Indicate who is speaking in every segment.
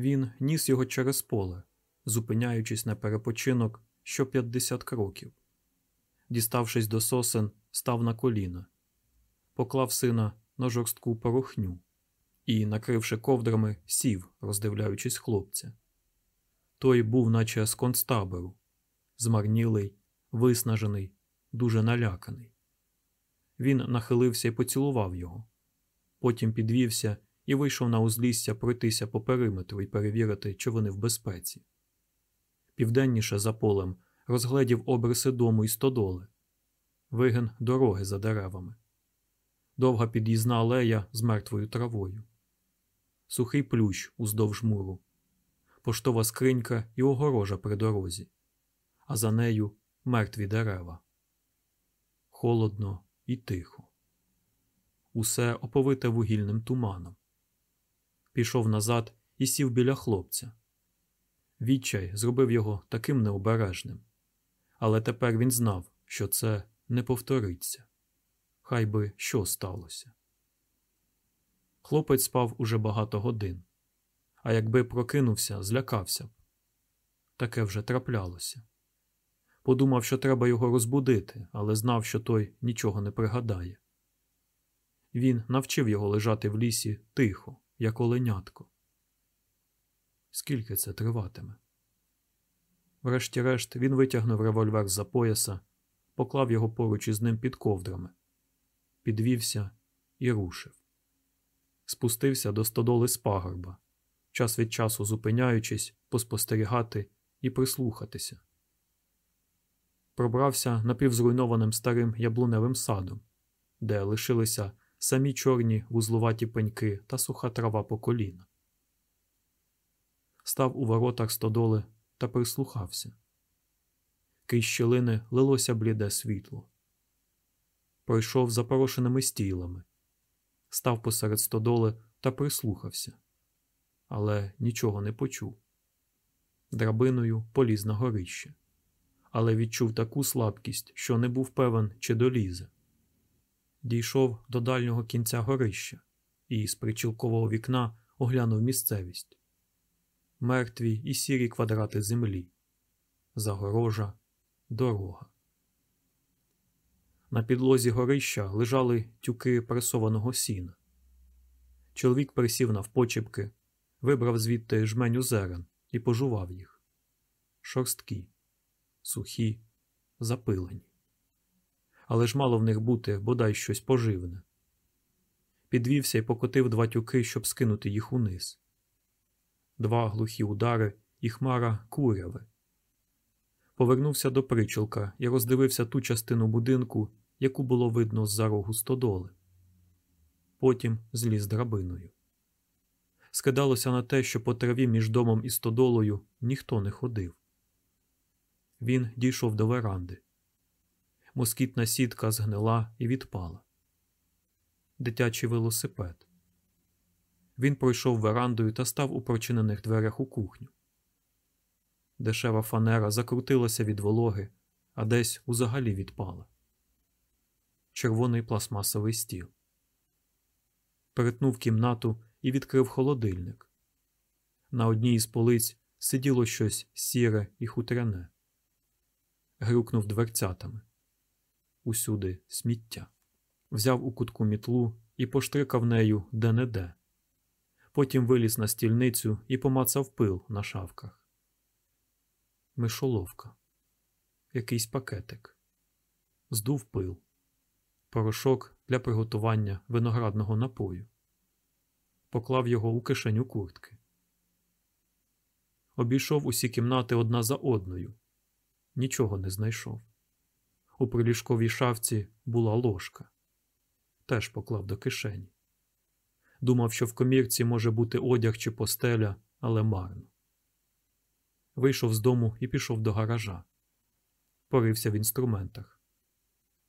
Speaker 1: Він ніс його через поле, зупиняючись на перепочинок що 50 кроків. Діставшись до сосен, став на коліна, поклав сина на жорстку порохню і, накривши ковдрами, сів, роздивляючись хлопця. Той був, наче з концтабору, змарнілий, виснажений, дуже наляканий. Він нахилився і поцілував його. Потім підвівся і вийшов на узлісся пройтися по периметру і перевірити, чи вони в безпеці. Південніше за полем розгледів обриси дому і стодоли, вигин дороги за деревами, довга під'їзна алея з мертвою травою, сухий плющ уздовж муру, поштова скринька і огорожа при дорозі, а за нею мертві дерева. Холодно і тихо. Усе оповите вугільним туманом. Пішов назад і сів біля хлопця. Відчай зробив його таким необережним, але тепер він знав, що це не повториться. Хай би що сталося. Хлопець спав уже багато годин, а якби прокинувся, злякався б. Таке вже траплялося. Подумав, що треба його розбудити, але знав, що той нічого не пригадає. Він навчив його лежати в лісі тихо, як оленятко. Скільки це триватиме? Врешті-решт він витягнув револьвер з за пояса, поклав його поруч із ним під ковдрами, підвівся і рушив. Спустився до стодоли з пагорба, час від часу зупиняючись, поспостерігати і прислухатися. Пробрався напівзруйнованим старим яблуневим садом, де лишилися самі чорні вузлуваті пеньки та суха трава по коліна. Став у воротах стодоли та прислухався. Крізь щілини лилося бліде світло. Пройшов запорошеними стілами, став посеред стодоли та прислухався, але нічого не почув. Драбиною поліз на горище, але відчув таку слабкість, що не був певен, чи долізе. Дійшов до дальнього кінця горища і з причілкового вікна оглянув місцевість мертві і сірі квадрати землі, загорожа, дорога. На підлозі горища лежали тюки пресованого сіна. Чоловік присів навпочепки, вибрав звідти жменю зерен і пожував їх. Шорсткі, сухі, запилені. Але ж мало в них бути бодай щось поживне. Підвівся і покотив два тюки, щоб скинути їх униз два глухі удари і хмара куряви. Повернувся до причолка і роздивився ту частину будинку, яку було видно з за рогу стодоли. Потім зліз драбиною. Скидалося на те, що по траві між домом і стодолою ніхто не ходив. Він дійшов до веранди. Москітна сітка згнила і відпала. Дитячий велосипед. Він пройшов верандою та став у прочинених дверях у кухню. Дешева фанера закрутилася від вологи, а десь узагалі відпала. Червоний пластмасовий стіл. Перетнув кімнату і відкрив холодильник. На одній із полиць сиділо щось сіре і хутряне. Грюкнув дверцятами. Усюди сміття. Взяв у кутку мітлу і поштрикав нею де-не-де потім виліз на стільницю і помацав пил на шавках. Мишоловка, якийсь пакетик, здув пил, порошок для приготування виноградного напою, поклав його у кишеню куртки. Обійшов усі кімнати одна за одною, нічого не знайшов. У приліжковій шафці була ложка, теж поклав до кишені. Думав, що в комірці може бути одяг чи постеля, але марно. Вийшов з дому і пішов до гаража. Порився в інструментах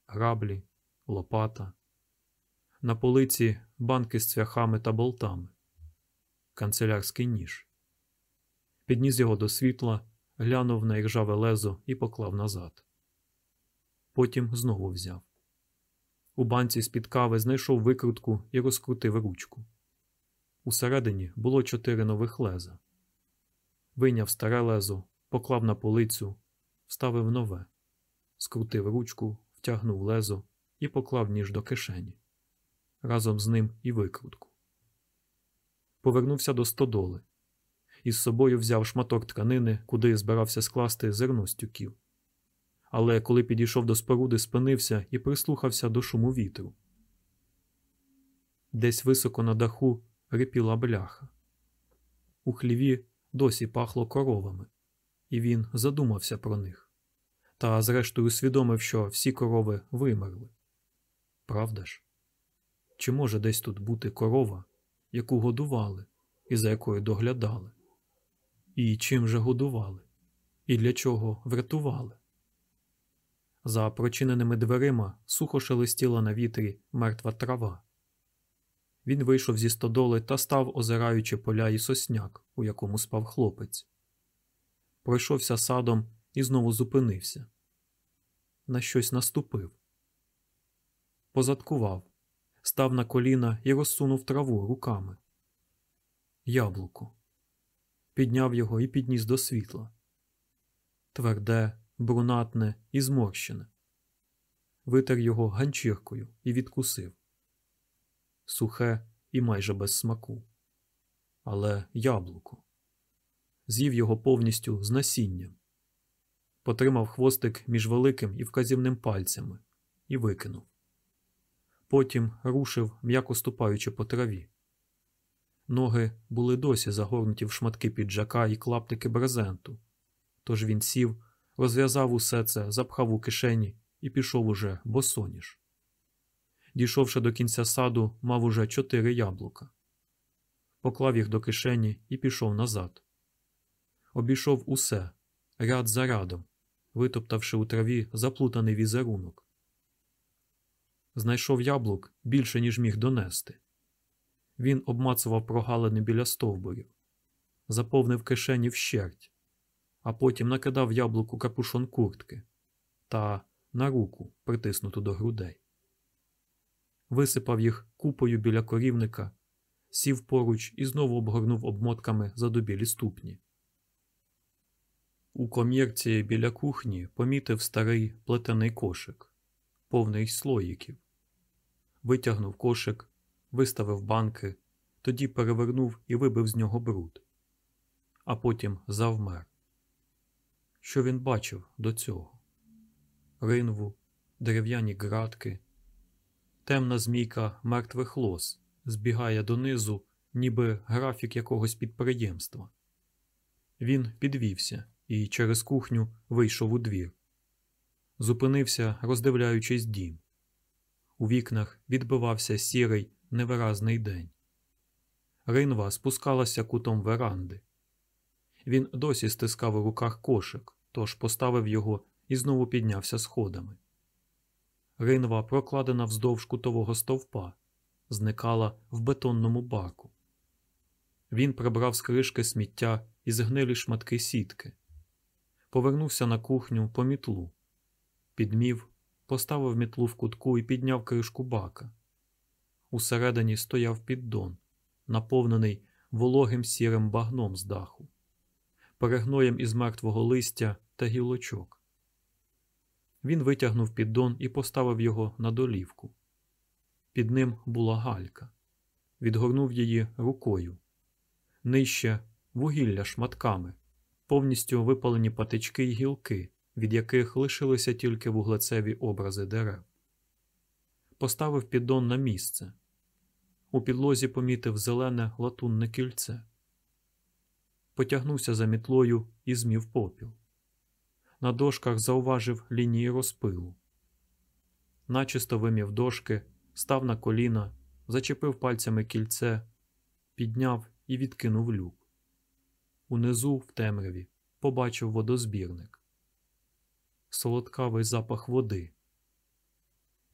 Speaker 1: граблі, лопата. На полиці банки з цвяхами та болтами, канцелярський ніж. Підніс його до світла, глянув на іржаве лезо і поклав назад. Потім знову взяв. У банці з-під кави знайшов викрутку і розкрутив ручку. Усередині було чотири нових леза, Вийняв старе лезо, поклав на полицю, вставив нове, скрутив ручку, втягнув лезо і поклав ніж до кишені. Разом з ним і викрутку. Повернувся до стодоли. Із собою взяв шматок тканини, куди збирався скласти зерно з тюків. Але коли підійшов до споруди, спинився і прислухався до шуму вітру. Десь високо на даху рипіла бляха. У хліві досі пахло коровами, і він задумався про них. Та, зрештою, усвідомив, що всі корови вимерли. Правда ж? Чи може десь тут бути корова, яку годували і за якою доглядали? І чим же годували? І для чого врятували? За прочиненими дверима сухо шелестіла на вітрі мертва трава. Він вийшов зі стодоли та став, озираючи поля і сосняк, у якому спав хлопець. Пройшовся садом і знову зупинився. На щось наступив. Позадкував, став на коліна і розсунув траву руками. Яблуко. Підняв його і підніс до світла. Тверде, брунатне і зморщене. Витер його ганчіркою і відкусив. Сухе і майже без смаку. Але яблуко. З'їв його повністю з насінням. Потримав хвостик між великим і вказівним пальцями і викинув. Потім рушив, м'яко ступаючи по траві. Ноги були досі загорнуті в шматки піджака і клаптики брезенту, тож він сів, розв'язав усе це, запхав у кишені і пішов уже босоніж. Дійшовши до кінця саду, мав уже чотири яблука. Поклав їх до кишені і пішов назад. Обійшов усе, ряд за рядом, витоптавши у траві заплутаний візерунок. Знайшов яблук більше, ніж міг донести. Він обмацував прогалини біля стовбурів, заповнив кишені вщерть, а потім накидав яблуку капушон куртки та на руку, притиснуту до грудей. Висипав їх купою біля корівника, сів поруч і знову обгорнув обмотками задубілі ступні. У комірці біля кухні помітив старий плетений кошик, повний слоїків. Витягнув кошик, виставив банки, тоді перевернув і вибив з нього бруд, а потім завмер. Що він бачив до цього? Ринву, дерев'яні ґратки, темна змійка мертвих лос збігає донизу, ніби графік якогось підприємства. Він підвівся і через кухню вийшов у двір. Зупинився, роздивляючись дім. У вікнах відбивався сірий, невиразний день. Ринва спускалася кутом веранди. Він досі стискав у руках кошик, тож поставив його і знову піднявся сходами. Ринва, прокладена вздовж кутового стовпа, зникала в бетонному баку. Він прибрав з кришки сміття і згнилі шматки сітки. Повернувся на кухню по мітлу. Підмів, поставив мітлу в кутку і підняв кришку бака. Усередині стояв піддон, наповнений вологим сірим багном з даху, перегноєм із мертвого листя та гілочок. Він витягнув піддон і поставив його на долівку. Під ним була галька. Відгорнув її рукою. Нижче вугілля шматками, повністю випалені патички й гілки, від яких лишилися тільки вуглецеві образи дерев. Поставив піддон на місце. У підлозі помітив зелене латунне кільце. Потягнувся за мітлою і змів попіл. На дошках зауважив лінії розпилу. Начисто вимів дошки, став на коліна, зачепив пальцями кільце, підняв і відкинув люк. Унизу, в темряві, побачив водозбірник. Солодкавий запах води.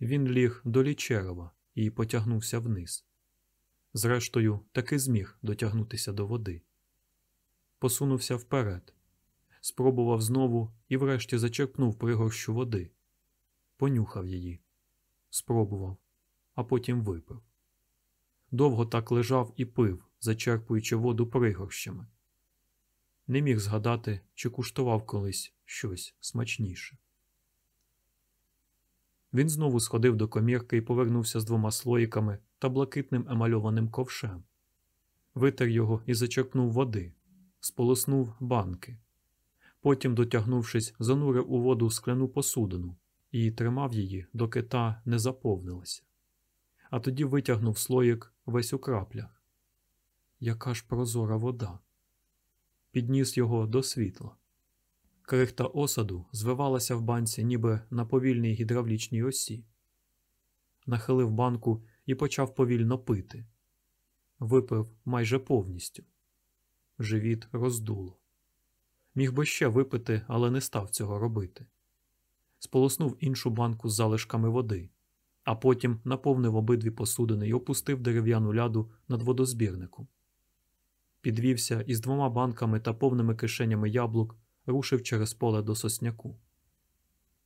Speaker 1: Він ліг до лічерова і потягнувся вниз. Зрештою, таки зміг дотягнутися до води. Посунувся вперед, спробував знову і врешті зачерпнув пригорщу води, понюхав її, спробував, а потім випив. Довго так лежав і пив, зачерпуючи воду пригорщами. не міг згадати, чи куштував колись щось смачніше. Він знову сходив до комірки і повернувся з двома слоїками та блакитним емальованим ковшем. Витер його і зачерпнув води, сполоснув банки. Потім, дотягнувшись, занурив у воду скляну посудину і тримав її, доки та не заповнилася. А тоді витягнув слоїк весь у краплях. Яка ж прозора вода! Підніс його до світла. Крихта осаду звивалася в банці, ніби на повільній гідравлічній осі. Нахилив банку і почав повільно пити. Випив майже повністю. Живіт роздуло. Міг би ще випити, але не став цього робити. Сполоснув іншу банку з залишками води, а потім наповнив обидві посудини і опустив дерев'яну ляду над водозбірником. Підвівся із двома банками та повними кишенями яблук рушив через поле до сосняку.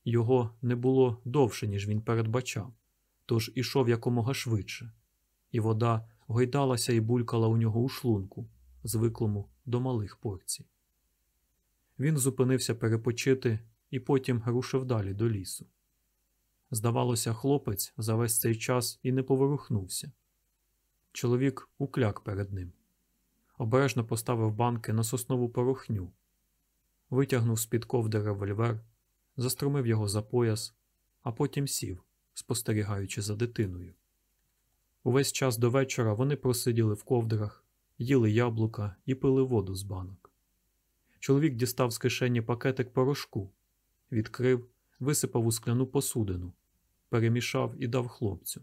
Speaker 1: Його не було довше, ніж він передбачав, тож ішов якомога швидше, і вода гойдалася і булькала у нього у шлунку, звиклому до малих порцій. Він зупинився перепочити і потім рушив далі до лісу. Здавалося, хлопець за весь цей час і не поворухнувся. Чоловік укляк перед ним. Обережно поставив банки на соснову порохню, витягнув з-під ковди револьвер, заструмив його за пояс, а потім сів, спостерігаючи за дитиною. Увесь час до вечора вони просиділи в ковдрах, їли яблука і пили воду з банок. Чоловік дістав з кишені пакетик порошку, відкрив, висипав у скляну посудину, перемішав і дав хлопцю.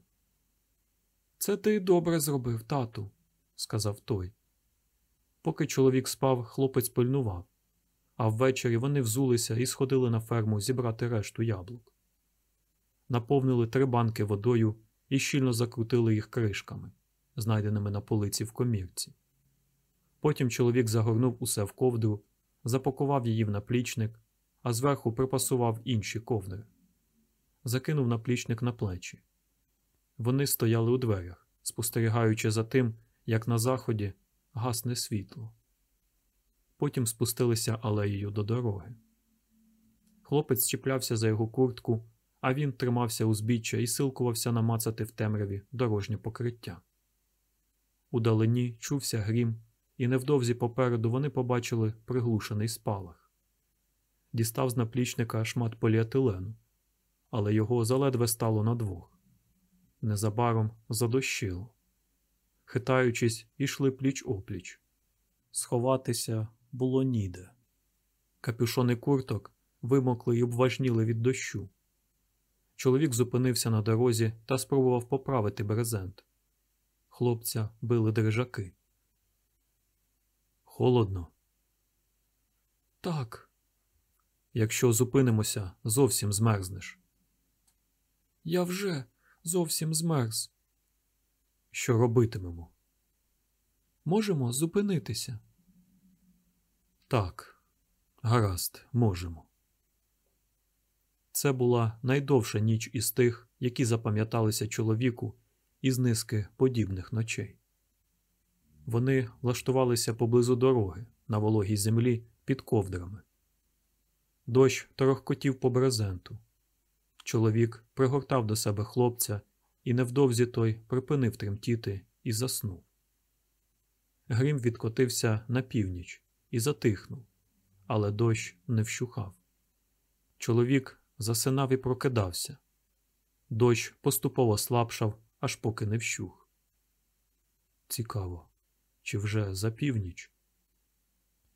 Speaker 1: Це ти добре зробив, тату, сказав той. Поки чоловік спав, хлопець пильнував, а ввечері вони взулися і сходили на ферму зібрати решту яблук. Наповнили три банки водою і щільно закрутили їх кришками, знайденими на полиці в комірці. Потім чоловік загорнув усе в ковдру, запакував її в наплічник, а зверху припасував інші ковдри. Закинув наплічник на плечі. Вони стояли у дверях, спостерігаючи за тим, як на заході гасне світло. Потім спустилися алеєю до дороги. Хлопець чіплявся за його куртку, а він тримався узбіччя і силкувався намацати в темряві дорожнє покриття. Удалині чувся грім, і невдовзі попереду вони побачили приглушений спалах. Дістав з наплічника шмат поліетилену, але його заледве стало на двох. Незабаром задощило. Хитаючись, ішли пліч опліч. Сховатися було ніде. Капюшони курток вимокли й обважніли від дощу. Чоловік зупинився на дорозі та спробував поправити брезент. Хлопця били дрижаки. Холодно. Так. Якщо зупинимося, зовсім змерзнеш. Я вже зовсім змерз. Що робитимемо? Можемо зупинитися. Так, гаразд, можемо. Це була найдовша ніч із тих, які запам'яталися чоловіку із низки подібних ночей. Вони влаштувалися поблизу дороги на вологій землі під ковдрами. Дощ торохкотів по брезенту. Чоловік пригортав до себе хлопця, і невдовзі той припинив тремтіти і заснув. Грім відкотився на північ і затихнув, але дощ не вщухав. Чоловік засинав і прокидався. Дощ поступово слабшав, аж поки не вщух. Цікаво, чи вже за північ?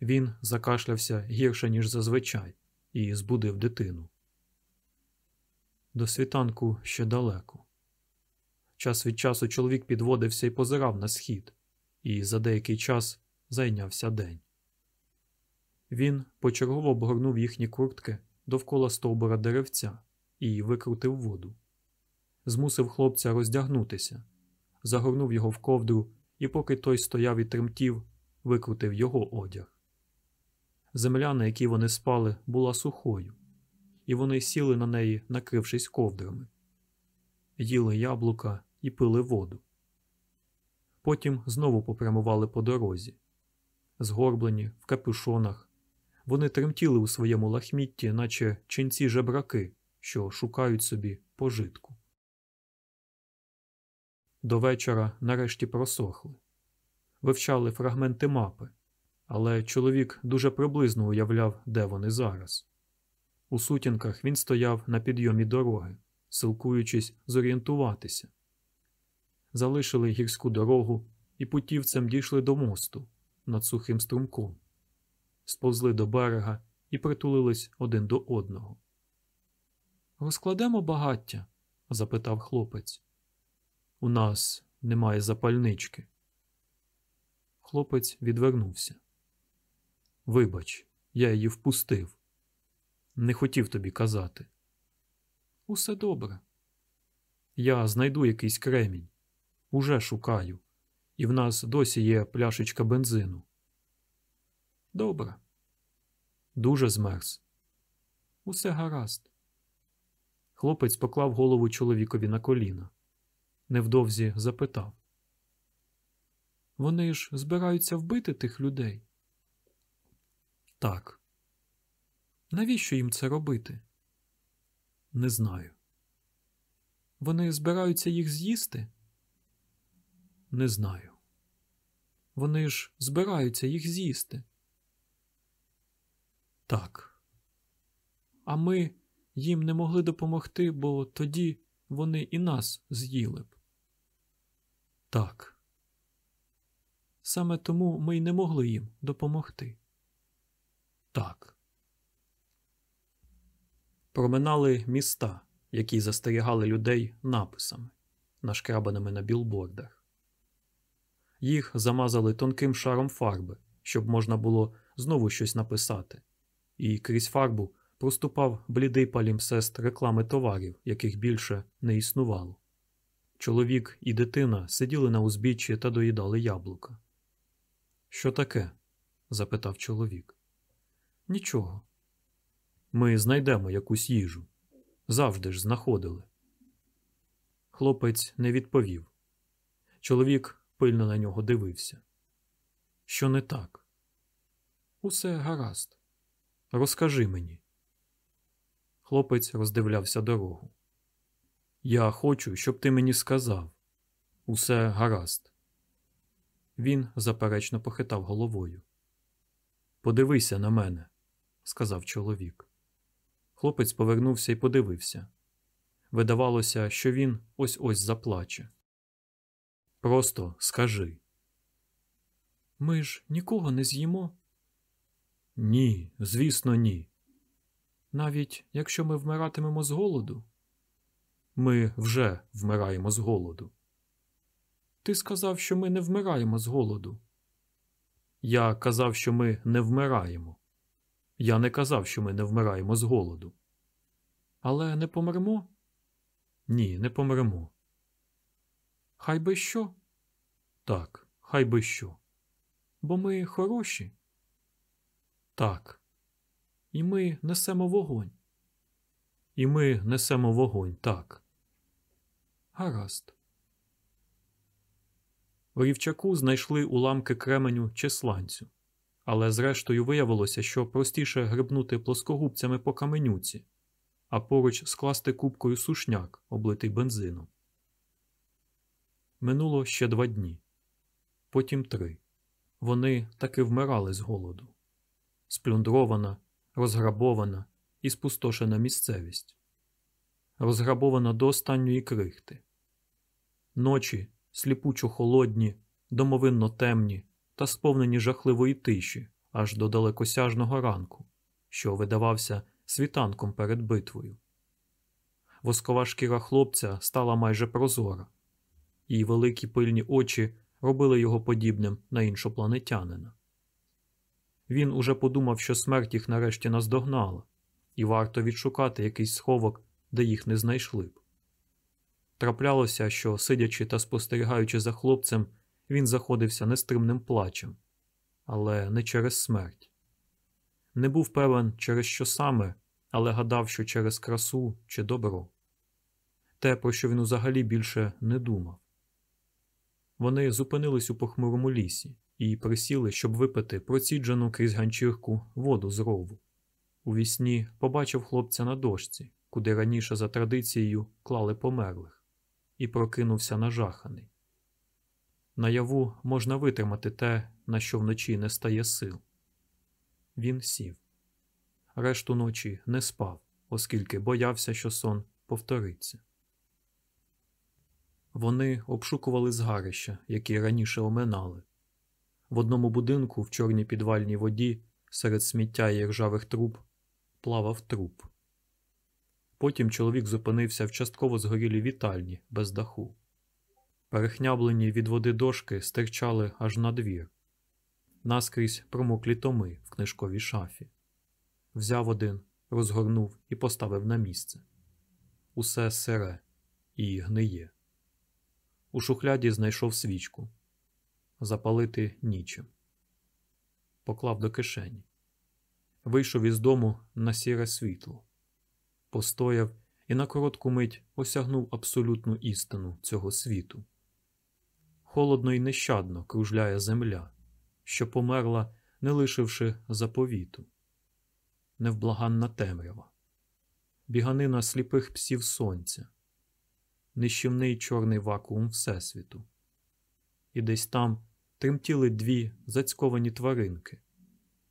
Speaker 1: Він закашлявся гірше, ніж зазвичай, і збудив дитину. До світанку ще далеко. Час від часу чоловік підводився і позирав на схід, і за деякий час зайнявся день. Він почергово обгорнув їхні куртки довкола стовбура деревця і викрутив воду. Змусив хлопця роздягнутися, загорнув його в ковдру, і, поки той стояв і тремтів, викрутив його одяг. Земля, на якій вони спали, була сухою, і вони сіли на неї, накрившись ковдрами, їли яблука і пили воду. Потім знову попрямували по дорозі. згорблені, в капюшонах. Вони тремтіли у своєму лахмітті, наче ченці жебраки, що шукають собі пожитку. До вечора нарешті просохли. Вивчали фрагменти мапи, але чоловік дуже приблизно уявляв, де вони зараз. У сутінках він стояв на підйомі дороги, силкуючись зорієнтуватися. Залишили гірську дорогу і путівцем дійшли до мосту над сухим струмком, сповзли до берега і притулились один до одного. Розкладемо багаття? запитав хлопець. У нас немає запальнички. Хлопець відвернувся. Вибач, я її впустив. Не хотів тобі казати. Усе добре. Я знайду якийсь кремінь. Уже шукаю, і в нас досі є пляшечка бензину. Добре. Дуже змерз. Усе гаразд. Хлопець поклав голову чоловікові на коліна. Невдовзі запитав. Вони ж збираються вбити тих людей? Так. Навіщо їм це робити? Не знаю. Вони збираються їх з'їсти? Не знаю. Вони ж збираються їх з'їсти. Так. А ми їм не могли допомогти, бо тоді вони і нас з'їли б. Так. Саме тому ми й не могли їм допомогти. Так. Проминали міста, які застерігали людей написами, нашкрабаними на білбордах. Їх замазали тонким шаром фарби, щоб можна було знову щось написати, і крізь фарбу проступав блідий палімсест реклами товарів, яких більше не існувало. Чоловік і дитина сиділи на узбіччі та доїдали яблука. Що таке? запитав чоловік. Нічого. Ми знайдемо якусь їжу. Завжди ж знаходили. Хлопець не відповів. Чоловік пильно на нього дивився. Що не так? Усе гаразд. Розкажи мені. Хлопець роздивлявся дорогу. Я хочу, щоб ти мені сказав. Усе гаразд. Він заперечно похитав головою. Подивися на мене, сказав чоловік. Хлопець повернувся і подивився. Видавалося, що він ось ось заплаче. Просто скажи. Ми ж нікого не з'їмо? Ні, звісно, ні. Навіть якщо ми вмиратимемо з голоду, ми вже вмираємо з голоду. Ти сказав, що ми не вмираємо з голоду. Я казав, що ми не вмираємо. Я не казав, що ми не вмираємо з голоду. Але не помремо? Ні, не помремо. Хай би що? Так, хай би що. Бо ми хороші. Так. І ми несемо вогонь. І ми несемо вогонь, так. Гаразд. В рівчаку знайшли уламки кременю чи сланцю, але зрештою виявилося, що простіше грибнути плоскогубцями по каменюці, а поруч скласти кубкою сушняк, облитий бензином. Минуло ще два дні, потім три. Вони таки вмирали з голоду. Сплюндрована, розграбована і спустошена місцевість, розграбована до останньої крихти. Ночі сліпучо холодні, домовинно темні та сповнені жахливої тиші аж до далекосяжного ранку, що видавався світанком перед битвою. Воскова шкіра хлопця стала майже прозора, і великі пильні очі робили його подібним на іншопланетянина. Він уже подумав, що смерть їх нарешті наздогнала, і варто відшукати якийсь сховок, де їх не знайшли б. Траплялося, що, сидячи та спостерігаючи за хлопцем, він заходився нестримним плачем, але не через смерть. Не був певен, через що саме, але гадав, що через красу чи добро. Те, про що він взагалі більше не думав. Вони зупинились у похмурому лісі і присіли, щоб випити проціджену крізь ганчірку воду з рову. У вісні побачив хлопця на дошці, куди раніше за традицією клали померлих, і прокинувся нажаханий. Наяву можна витримати те, на що вночі не стає сил. Він сів. Решту ночі не спав, оскільки боявся, що сон повториться. Вони обшукували згарища, які раніше оминали. В одному будинку в чорній підвальній воді серед сміття і ржавих труб плавав труп. Потім чоловік зупинився в частково згорілій вітальні без даху. Перехняблені від води дошки стирчали аж на двір. Наскрізь промоклі томи в книжковій шафі. Взяв один, розгорнув і поставив на місце. Усе сире і гниє. У шухляді знайшов свічку. Запалити нічим. Поклав до кишені. Вийшов із дому на сіре світло. Постояв і на коротку мить осягнув абсолютну істину цього світу. Холодно і нещадно кружляє земля, що померла, не лишивши заповіту. Невблаганна темрява, біганина сліпих псів сонця, нищівний чорний вакуум Всесвіту. І десь там тремтіли дві зацьковані тваринки,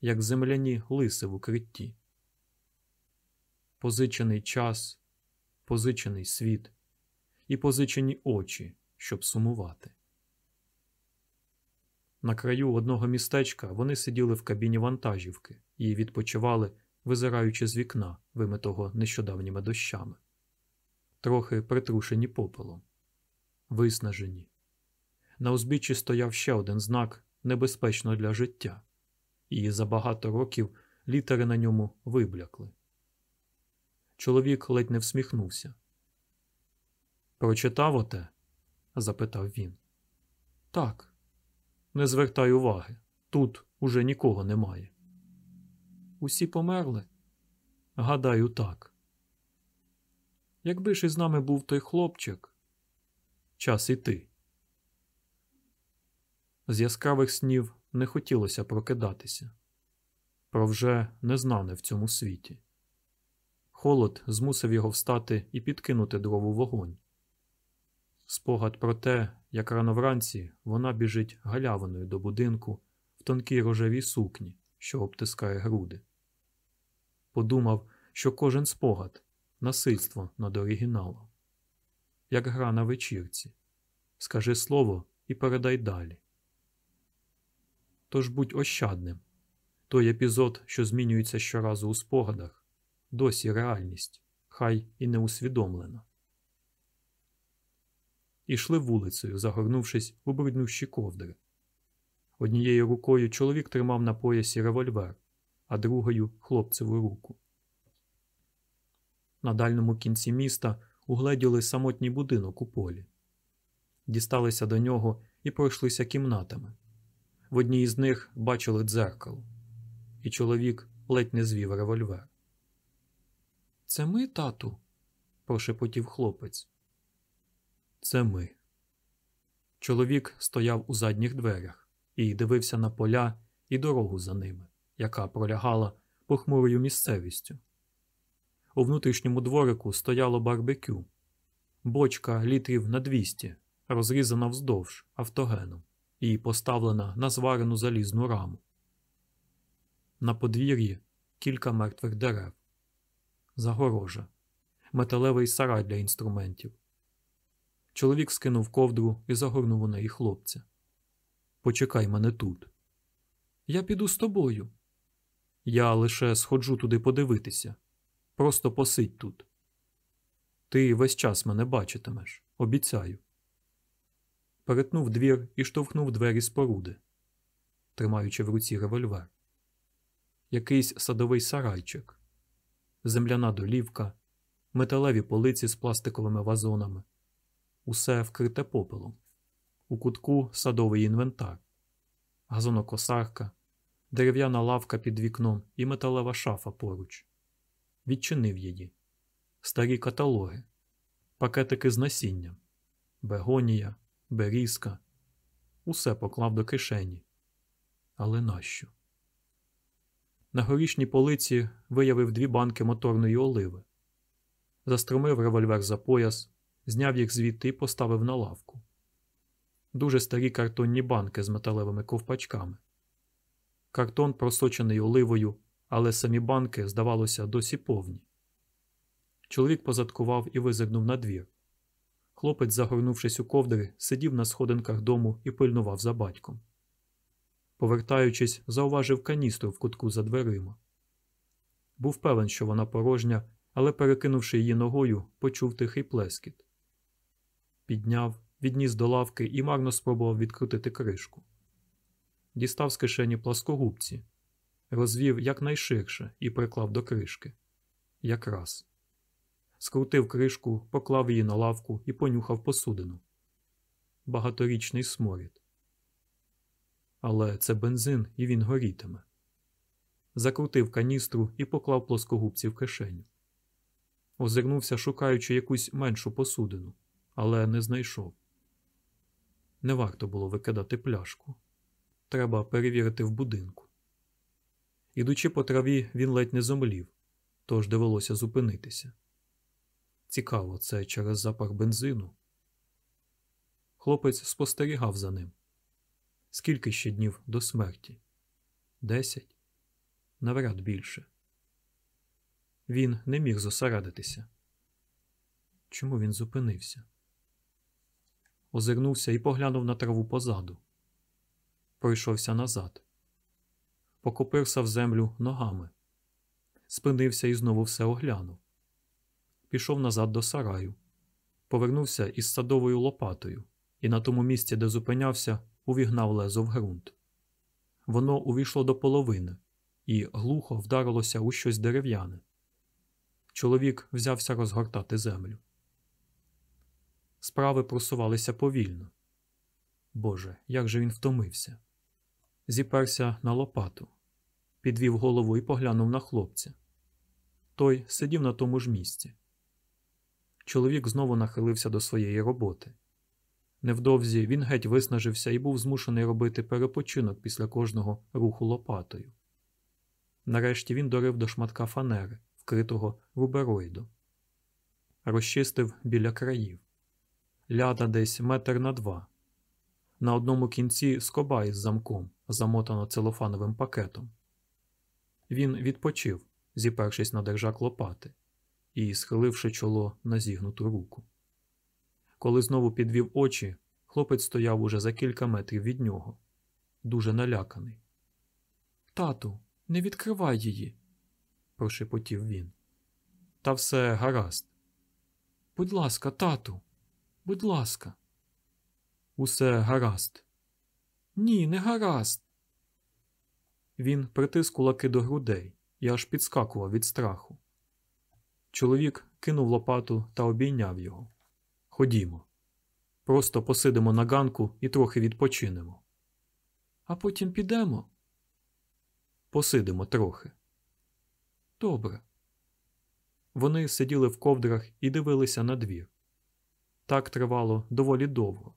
Speaker 1: як земляні лиси в укритті. Позичений час, позичений світ і позичені очі, щоб сумувати. На краю одного містечка вони сиділи в кабіні вантажівки і відпочивали, визираючи з вікна, вимитого нещодавніми дощами, трохи притрушені попелом, виснажені. На узбіччі стояв ще один знак небезпечно для життя, і за багато років літери на ньому виблякли. Чоловік ледь не всміхнувся. Прочитав оте? запитав він. Так. Не звертай уваги. Тут уже нікого немає. Усі померли? Гадаю, так. Якби ж із нами був той хлопчик, час іти. З яскравих снів не хотілося прокидатися. Про вже незнане в цьому світі. Холод змусив його встати і підкинути дрову вогонь. Спогад про те, як рано вранці вона біжить галявиною до будинку в тонкій рожевій сукні, що обтискає груди. Подумав, що кожен спогад насильство над оригіналом. Як гра на вечірці. Скажи слово і передай далі. Тож будь ощадним. Той епізод, що змінюється щоразу у спогадах, досі реальність, хай і не усвідомлена. Ішли вулицею, загорнувшись у бруднющі ковдри. Однією рукою чоловік тримав на поясі револьвер, а другою хлопцеву руку. На дальньому кінці міста угледіли самотній будинок у полі. Дісталися до нього і пройшлися кімнатами. В одній із них бачили дзеркало, і чоловік ледь не звів револьвер. Це ми, тату? прошепотів хлопець. Це ми. Чоловік стояв у задніх дверях і дивився на поля і дорогу за ними, яка пролягала похмурою місцевістю. У внутрішньому дворику стояло барбекю, бочка літрів на 200, розрізана вздовж автогеном і поставлена на зварену залізну раму. На подвір'ї кілька мертвих дерев, загорожа, металевий сарай для інструментів. Чоловік скинув ковдру і загорнув у неї хлопця. Почекай мене тут. Я піду з тобою. Я лише сходжу туди подивитися. Просто посидь тут. Ти весь час мене бачитимеш, обіцяю. Перетнув двір і штовхнув двері споруди, тримаючи в руці револьвер. Якийсь садовий сарайчик, земляна долівка, металеві полиці з пластиковими вазонами усе вкрите попелом. У кутку садовий інвентар, газонокосарка, дерев'яна лавка під вікном і металева шафа поруч. Відчинив її. Старі каталоги, пакетики з насінням, бегонія, берізка. Усе поклав до кишені Але нащо? На горішній полиці виявив дві банки моторної оливи, застромив револьвер за пояс, зняв їх звідти і поставив на лавку. Дуже старі картонні банки з металевими ковпачками. Картон просочений оливою, але самі банки, здавалося, досі повні. Чоловік позадкував і визирнув на двір. Хлопець, загорнувшись у ковдри, сидів на сходинках дому і пильнував за батьком. Повертаючись, зауважив каністру в кутку за дверима. Був певен, що вона порожня, але, перекинувши її ногою, почув тихий плескіт. Підняв, відніс до лавки і марно спробував відкрутити кришку. Дістав з кишені пласкогубці, розвів якнайширше і приклав до кришки. Якраз. Скрутив кришку, поклав її на лавку і понюхав посудину. Багаторічний сморід. Але це бензин, і він горітиме. Закрутив каністру і поклав плоскогубці в кишеню. Озирнувся, шукаючи якусь меншу посудину, але не знайшов. Не варто було викидати пляшку. Треба перевірити в будинку. Ідучи по траві, він ледь не зомлів, тож довелося зупинитися. Цікаво, це через запах бензину. Хлопець спостерігав за ним. Скільки ще днів до смерті? Десять? Навряд більше. Він не міг зосередитися. Чому він зупинився? Озирнувся і поглянув на траву позаду. Пройшовся назад, покопився в землю ногами, спинився і знову все оглянув. Пішов назад до сараю, повернувся із садовою лопатою і на тому місці, де зупинявся, увігнав лезо в ґрунт. Воно увійшло до половини і глухо вдарилося у щось дерев'яне. Чоловік взявся розгортати землю. Справи просувалися повільно. Боже, як же він втомився. Зіперся на лопату, підвів голову і поглянув на хлопця. Той сидів на тому ж місці. Чоловік знову нахилився до своєї роботи. Невдовзі він геть виснажився і був змушений робити перепочинок після кожного руху лопатою. Нарешті він дорив до шматка фанери, вкритого рубероїдом. Розчистив біля країв. Ляда десь метр на два. На одному кінці скоба із замком, замотано целофановим пакетом. Він відпочив, зіпершись на держак лопати і схиливши чоло на зігнуту руку. Коли знову підвів очі, хлопець стояв уже за кілька метрів від нього, дуже наляканий. Тату, не відкривай її, прошепотів він. Та все гаразд. Будь ласка, тату, будь ласка. Усе гаразд. Ні, не гаразд. Він притис кулаки до грудей і аж підскакував від страху. Чоловік кинув лопату та обійняв його. Ходімо. Просто посидимо на ганку і трохи відпочинемо. А потім підемо. Посидимо трохи. Добре. Вони сиділи в ковдрах і дивилися на двір. Так тривало доволі довго.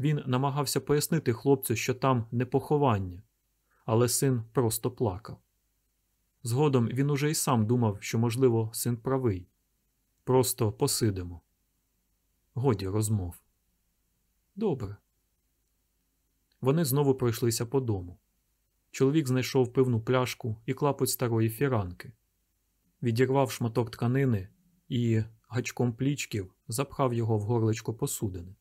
Speaker 1: Він намагався пояснити хлопцю, що там не поховання, але син просто плакав. Згодом він уже й сам думав, що, можливо, син правий. Просто посидимо. Годі розмов. Добре. Вони знову пройшлися по дому. Чоловік знайшов пивну пляшку і клапоть старої фіранки, відірвав шматок тканини і гачком плічків запхав його в горличко посудини.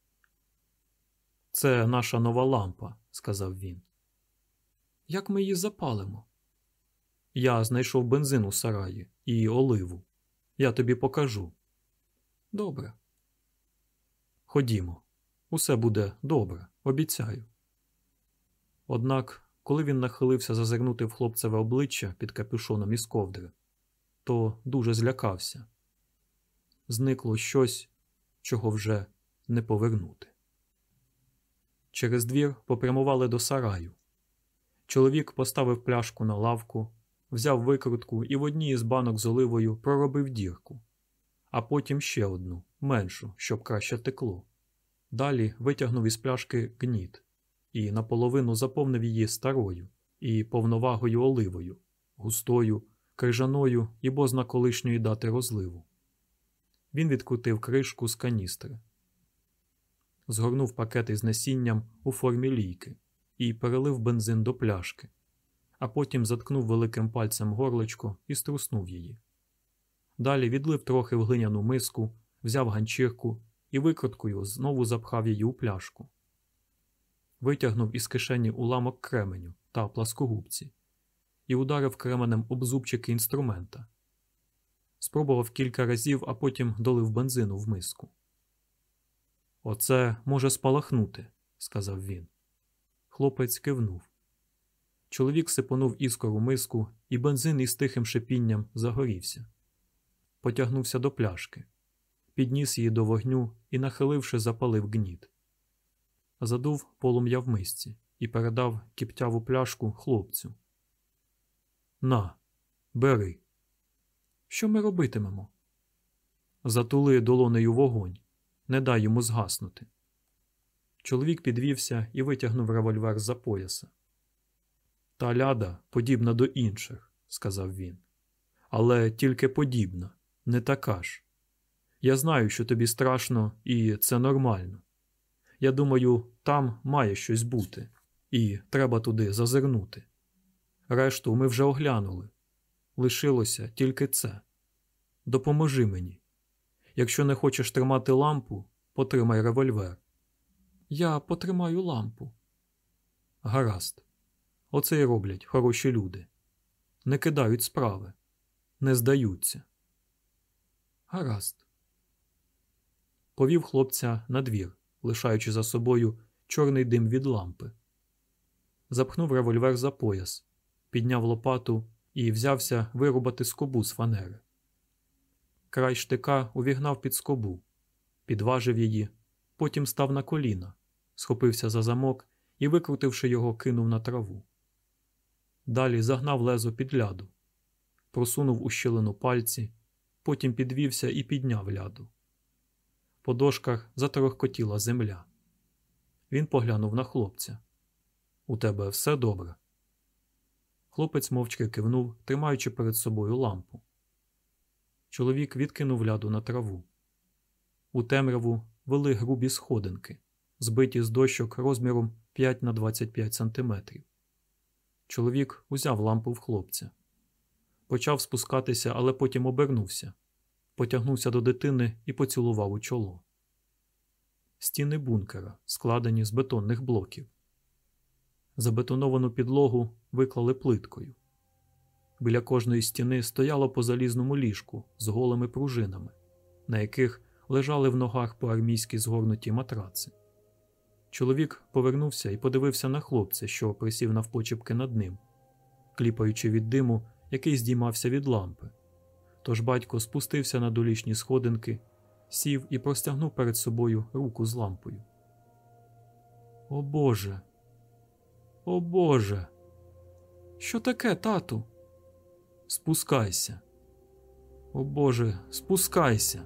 Speaker 1: Це наша нова лампа, сказав він. Як ми її запалимо? Я знайшов бензин у сараї і оливу. Я тобі покажу. Добре. Ходімо, усе буде добре, обіцяю. Однак, коли він нахилився зазирнути в хлопцеве обличчя під капюшоном із ковдри, то дуже злякався. Зникло щось, чого вже не повернути. Через двір попрямували до сараю. Чоловік поставив пляшку на лавку, взяв викрутку і в одній із банок з оливою проробив дірку, а потім ще одну, меншу, щоб краще текло. Далі витягнув із пляшки гніт, і наполовину заповнив її старою і повновагою оливою, густою, крижаною і бозна колишньої дати розливу. Він відкрутив кришку з каністри, згорнув пакет із насінням у формі лійки і перелив бензин до пляшки, а потім заткнув великим пальцем горлечко і струснув її. Далі відлив трохи в глиняну миску, взяв ганчірку і викруткою знову запхав її у пляшку. Витягнув із кишені уламок кременю та пласкогубці і ударив кременем об зубчики інструмента. Спробував кілька разів, а потім долив бензину в миску. Оце може спалахнути, сказав він. Хлопець кивнув. Чоловік сипонув іскору миску, і бензин із тихим шипінням загорівся. Потягнувся до пляшки, підніс її до вогню і, нахиливши, запалив гніт. Задув полум'я в мисці і передав кіптяву пляшку хлопцю. На, бери. Що ми робитимемо? Затули долонею вогонь, не дай йому згаснути. Чоловік підвівся і витягнув револьвер за пояса. Та ляда подібна до інших, сказав він. Але тільки подібна, не така ж. Я знаю, що тобі страшно, і це нормально. Я думаю, там має щось бути, і треба туди зазирнути. Решту ми вже оглянули. Лишилося тільки це. Допоможи мені. Якщо не хочеш тримати лампу, потримай револьвер. Я потримаю лампу. Гаразд. Оце й роблять хороші люди. Не кидають справи, не здаються. Гаразд. Повів хлопця на двір, лишаючи за собою чорний дим від лампи. Запхнув револьвер за пояс, підняв лопату і взявся вирубати скобу з фанери. Край штика увігнав під скобу, підважив її, потім став на коліна, схопився за замок і, викрутивши його, кинув на траву. Далі загнав лезо під ляду, просунув у щілину пальці, потім підвівся і підняв ляду. По дошках заторохкотіла земля. Він поглянув на хлопця. У тебе все добре. Хлопець мовчки кивнув, тримаючи перед собою лампу. Чоловік відкинув ляду на траву. У темряву вели грубі сходинки, збиті з дощок розміром 5 на 25 сантиметрів. Чоловік узяв лампу в хлопця. Почав спускатися, але потім обернувся, потягнувся до дитини і поцілував у чоло. Стіни бункера, складені з бетонних блоків. Забетоновану підлогу виклали плиткою. Біля кожної стіни стояло по залізному ліжку з голими пружинами, на яких лежали в ногах по армійськи згорнуті матраци. Чоловік повернувся і подивився на хлопця, що присів навпочепки над ним, кліпаючи від диму, який здіймався від лампи. Тож батько спустився на долічні сходинки, сів і простягнув перед собою руку з лампою. О Боже! О Боже! Що таке, тату? Спускайся. О Боже, спускайся.